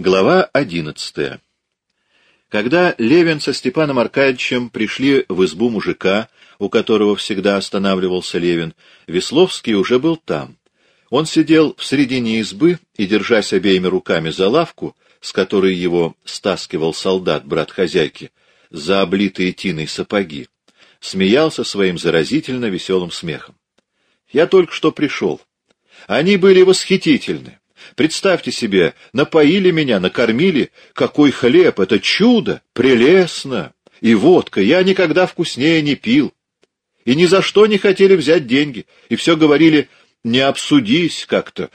Глава одиннадцатая. Когда Левин со Степаном Аркадьевичем пришли в избу мужика, у которого всегда останавливался Левин, Весловский уже был там. Он сидел в середине избы и, держась обеими руками за лавку, с которой его стаскивал солдат, брат хозяйки, за облитые тиной сапоги, смеялся своим заразительно веселым смехом. «Я только что пришел. Они были восхитительны. Представьте себе, напоили меня, накормили. Какой хлеб! Это чудо! Прелестно! И водка! Я никогда вкуснее не пил. И ни за что не хотели взять деньги. И все говорили, не обсудись как-то.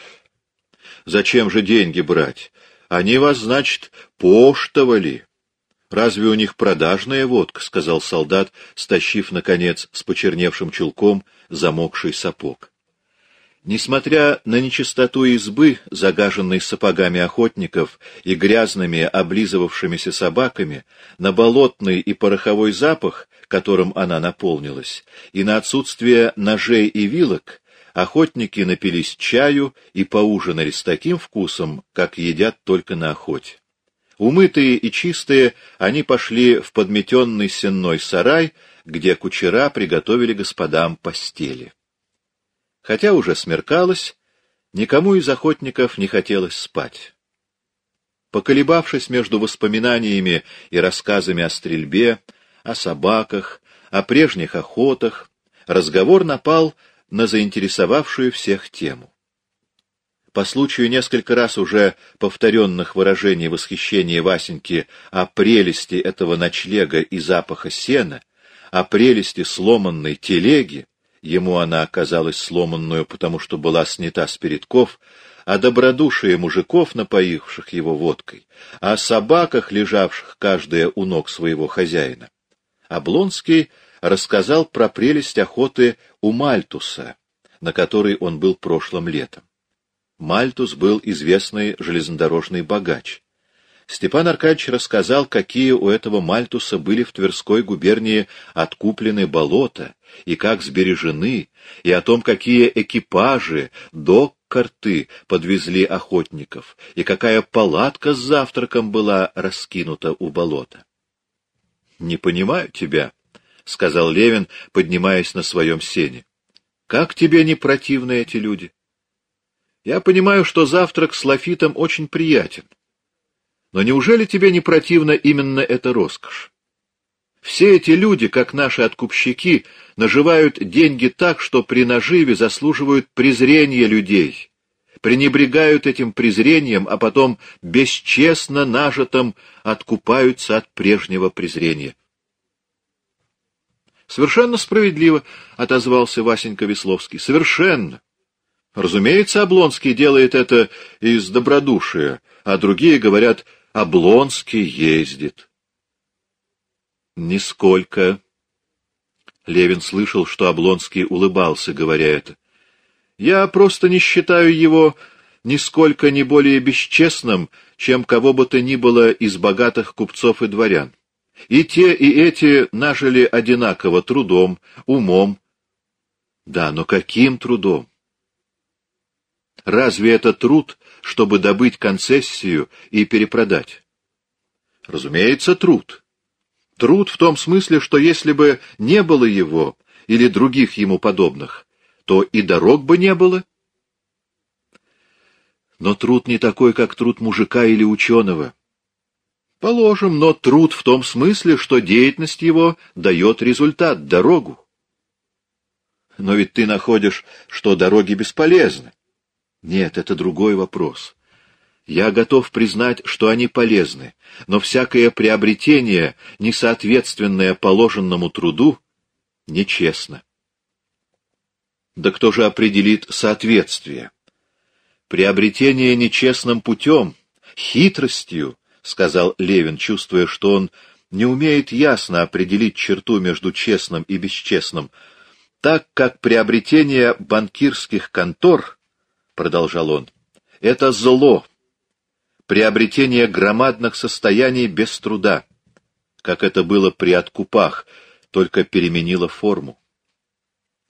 Зачем же деньги брать? Они вас, значит, поштовали. Разве у них продажная водка? — сказал солдат, стащив, наконец, с почерневшим чулком замокший сапог. Несмотря на нечистоту избы, загаженной сапогами охотников и грязными облизывавшимися собаками, на болотный и пороховой запах, которым она наполнилась, и на отсутствие ножей и вилок, охотники напились чаю и поужинали с таким вкусом, как едят только на охоте. Умытые и чистые, они пошли в подметенный сенной сарай, где кучера приготовили господам постели. Хотя уже смеркалось, никому из охотников не хотелось спать. Поколебавшись между воспоминаниями и рассказами о стрельбе, о собаках, о прежних охотах, разговор напал на заинтересовавшую всех тему. По случаю несколько раз уже повторенных выражений восхищения Васеньки о прелести этого ночлега и запаха сена, о прелести сломанной телеги, ему она оказалась сломанную, потому что была снята с передков, о добродушии мужиков, напоивших его водкой, о собаках, лежавших каждая у ног своего хозяина. Облонский рассказал про прелесть охоты у Мальтуса, на которой он был прошлым летом. Мальтус был известный железнодорожный богач. Степан Аркадьевич рассказал, какие у этого Мальтуса были в Тверской губернии откуплены болота, и как сбережены, и о том, какие экипажи, док-карты подвезли охотников, и какая палатка с завтраком была раскинута у болота. — Не понимаю тебя, — сказал Левин, поднимаясь на своем сене. — Как тебе не противны эти люди? Я понимаю, что завтрак с лафитом очень приятен. — но неужели тебе не противна именно эта роскошь? Все эти люди, как наши откупщики, наживают деньги так, что при наживе заслуживают презрения людей, пренебрегают этим презрением, а потом бесчестно нажитым откупаются от прежнего презрения. Совершенно справедливо, — отозвался Васенька Весловский. Совершенно. Разумеется, Облонский делает это из добродушия, а другие говорят Облонский ездит. Нисколько. Левин слышал, что Облонский улыбался, говоря это. Я просто не считаю его нисколько не более бесчестным, чем кого бы то ни было из богатых купцов и дворян. И те, и эти нажили одинаково трудом, умом. Да, но каким трудом? Разве это труд, чтобы добыть концессию и перепродать? Разумеется, труд. Труд в том смысле, что если бы не было его или других ему подобных, то и дорог бы не было. Но труд не такой, как труд мужика или ученого. Положим, но труд в том смысле, что деятельность его дает результат, дорогу. Но ведь ты находишь, что дороги бесполезны. Нет, это другой вопрос. Я готов признать, что они полезны, но всякое приобретение, несоответственное положенному труду, нечестно. Да кто же определит соответствие? Приобретение нечестным путем, хитростью, — сказал Левин, чувствуя, что он не умеет ясно определить черту между честным и бесчестным, так как приобретение банкирских контор — продолжал он, — это зло, приобретение громадных состояний без труда, как это было при откупах, только переменило форму.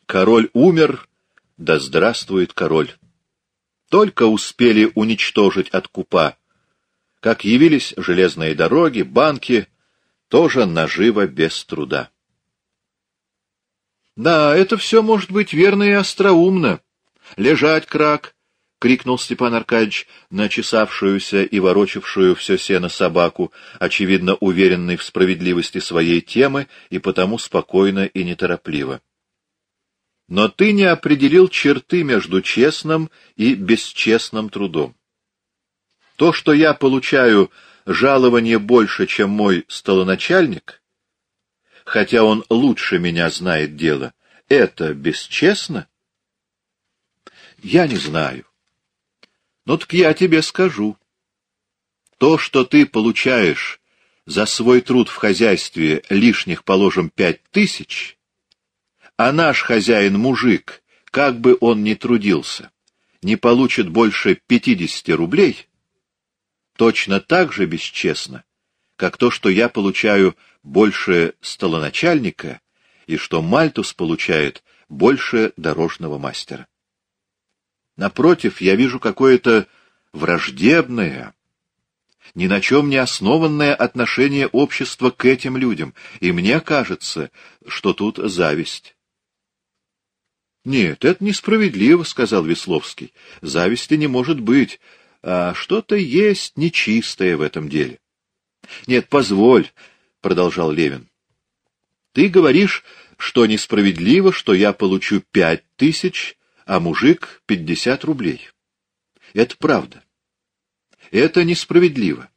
Король умер, да здравствует король. Только успели уничтожить откупа, Как явились железные дороги, банки, тоже наживо без труда. Да, это все может быть верно и остроумно. Лежать, крак, — крикнул Степан Аркадьевич на чесавшуюся и ворочавшую все сено собаку, очевидно уверенный в справедливости своей темы и потому спокойно и неторопливо. Но ты не определил черты между честным и бесчестным трудом. То, что я получаю жалование больше, чем мой столоначальник, хотя он лучше меня знает дело, это бесчестно? Я не знаю. Ну так я тебе скажу. То, что ты получаешь за свой труд в хозяйстве лишних, положим, пять тысяч, а наш хозяин-мужик, как бы он ни трудился, не получит больше пятидесяти рублей, точно так же бесчестно, как то, что я получаю больше столоначальника и что Мальтус получает больше дорожного мастера. Напротив, я вижу какое-то враждебное, ни на чем не основанное отношение общества к этим людям, и мне кажется, что тут зависть. «Нет, это несправедливо», — сказал Весловский. «Зависти не может быть, а что-то есть нечистое в этом деле». «Нет, позволь», — продолжал Левин. «Ты говоришь, что несправедливо, что я получу пять тысяч, а мужик — пятьдесят рублей. Это правда. Это несправедливо.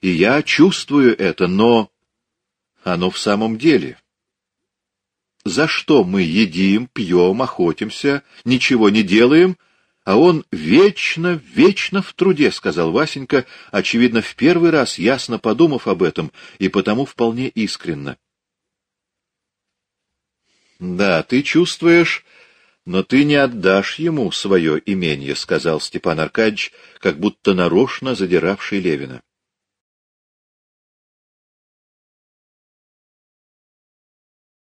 И я чувствую это, но оно в самом деле. За что мы едим, пьем, охотимся, ничего не делаем, а он вечно, вечно в труде, — сказал Васенька, очевидно, в первый раз ясно подумав об этом и потому вполне искренно. Да, ты чувствуешь, но ты не отдашь ему свое имение, — сказал Степан Аркадьевич, как будто нарочно задиравший Левина.